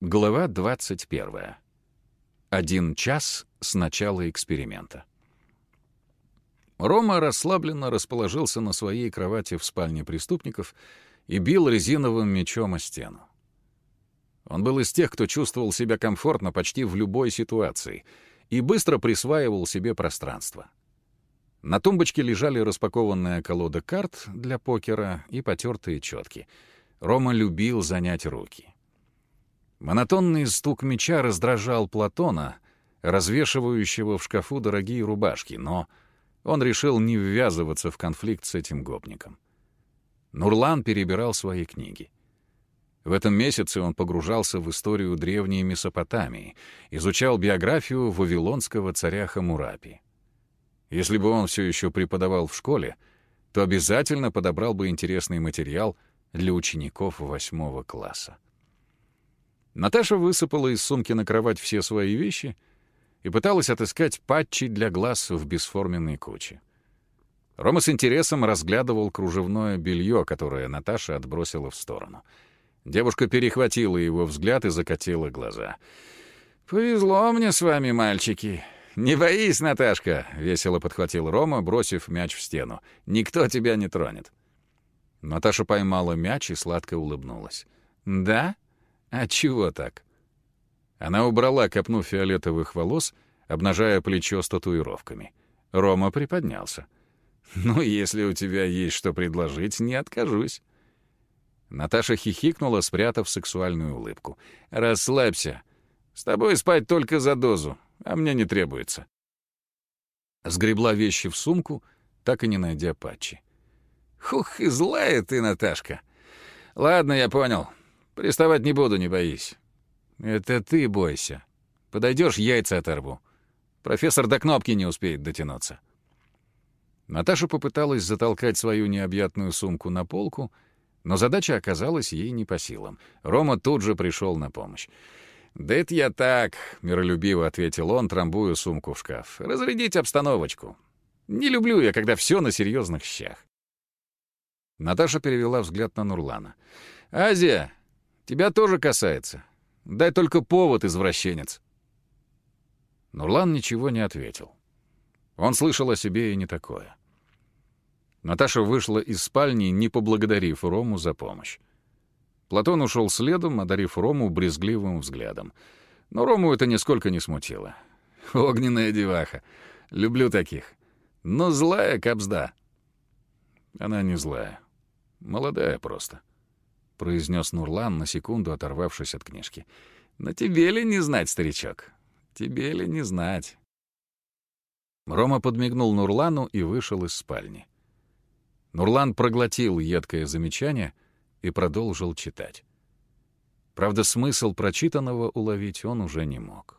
Глава 21. Один час с начала эксперимента. Рома расслабленно расположился на своей кровати в спальне преступников и бил резиновым мечом о стену. Он был из тех, кто чувствовал себя комфортно почти в любой ситуации и быстро присваивал себе пространство. На тумбочке лежали распакованная колода карт для покера и потертые четки. Рома любил занять руки — Монотонный стук меча раздражал Платона, развешивающего в шкафу дорогие рубашки, но он решил не ввязываться в конфликт с этим гопником. Нурлан перебирал свои книги. В этом месяце он погружался в историю древней Месопотамии, изучал биографию вавилонского царя Хамурапи. Если бы он все еще преподавал в школе, то обязательно подобрал бы интересный материал для учеников восьмого класса. Наташа высыпала из сумки на кровать все свои вещи и пыталась отыскать патчи для глаз в бесформенной куче. Рома с интересом разглядывал кружевное белье, которое Наташа отбросила в сторону. Девушка перехватила его взгляд и закатила глаза. «Повезло мне с вами, мальчики. Не боись, Наташка!» — весело подхватил Рома, бросив мяч в стену. «Никто тебя не тронет». Наташа поймала мяч и сладко улыбнулась. «Да?» «А чего так?» Она убрала копну фиолетовых волос, обнажая плечо с татуировками. Рома приподнялся. «Ну, если у тебя есть что предложить, не откажусь». Наташа хихикнула, спрятав сексуальную улыбку. «Расслабься. С тобой спать только за дозу, а мне не требуется». Сгребла вещи в сумку, так и не найдя патчи. «Хух, и злая ты, Наташка. Ладно, я понял. Приставать не буду, не боись. Это ты бойся. Подойдешь, яйца оторву. Профессор до кнопки не успеет дотянуться. Наташа попыталась затолкать свою необъятную сумку на полку, но задача оказалась ей не по силам. Рома тут же пришел на помощь. «Да это я так», — миролюбиво ответил он, трамбуя сумку в шкаф. «Разрядить обстановочку. Не люблю я, когда все на серьезных щах». Наташа перевела взгляд на Нурлана. «Азия, Тебя тоже касается. Дай только повод, извращенец». Нурлан ничего не ответил. Он слышал о себе и не такое. Наташа вышла из спальни, не поблагодарив Рому за помощь. Платон ушел следом, одарив Рому брезгливым взглядом. Но Рому это нисколько не смутило. «Огненная деваха. Люблю таких. Но злая кобзда». Она не злая. Молодая просто произнес Нурлан, на секунду оторвавшись от книжки. «Но тебе ли не знать, старичок? Тебе ли не знать?» Рома подмигнул Нурлану и вышел из спальни. Нурлан проглотил едкое замечание и продолжил читать. Правда, смысл прочитанного уловить он уже не мог.